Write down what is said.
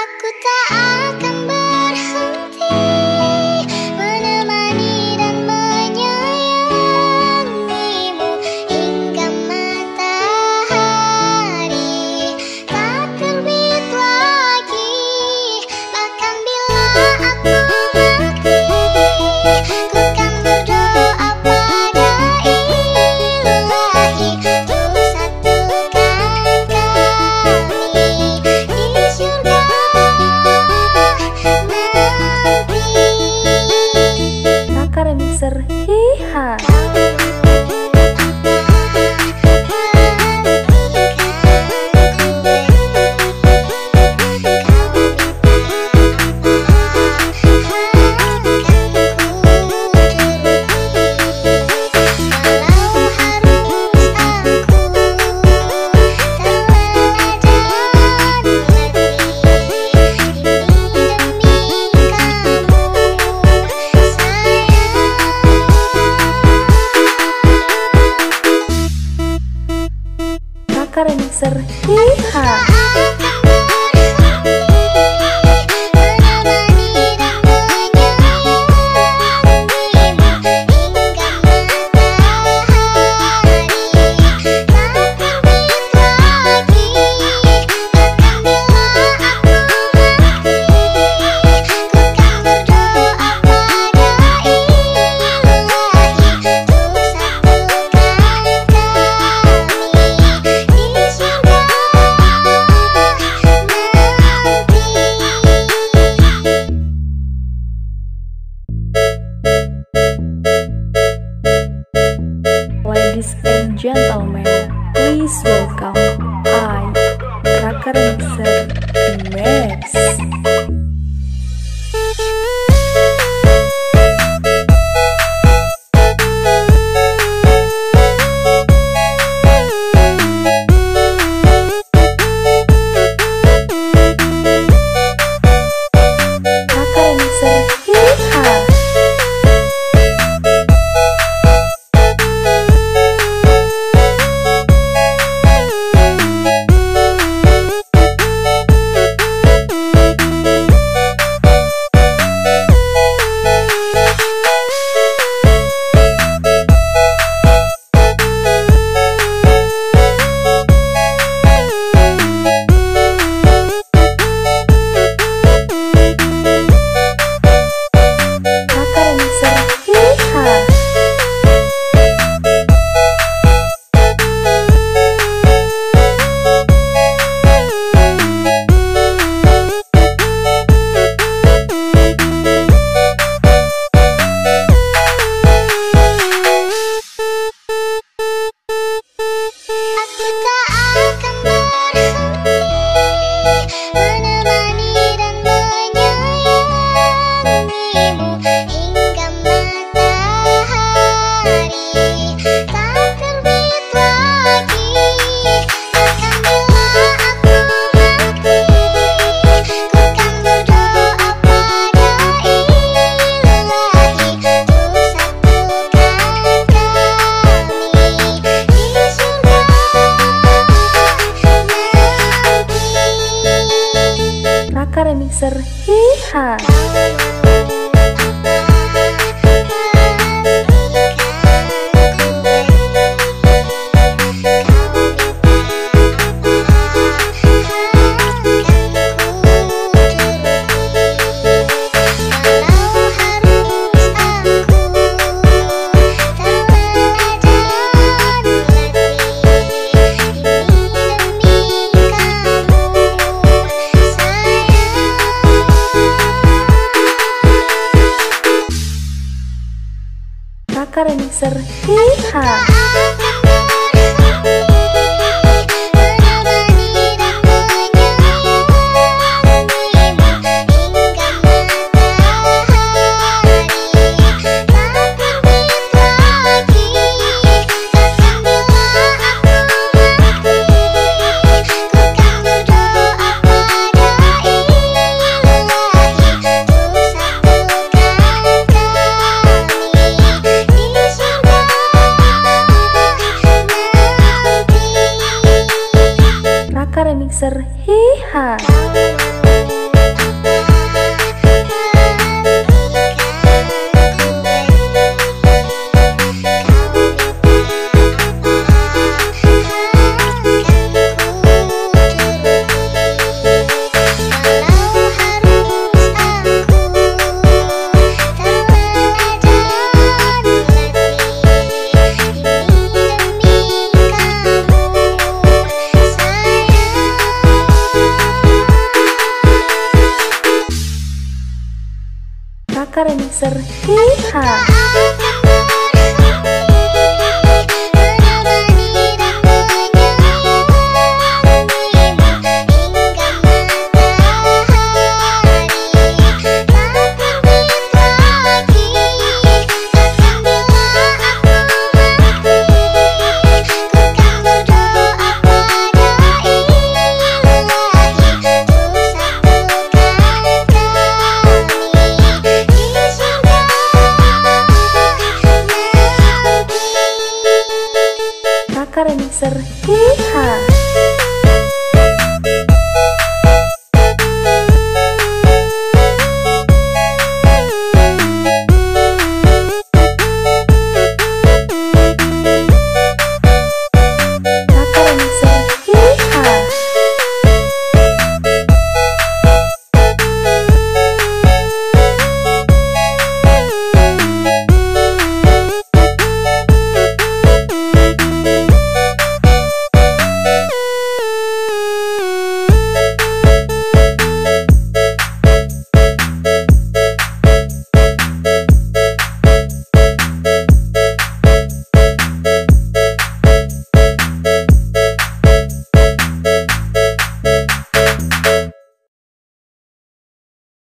Aku tak Raka Christmas. Remixer Hiha Remixer Hiha Remixer Hiha. Remixer hiha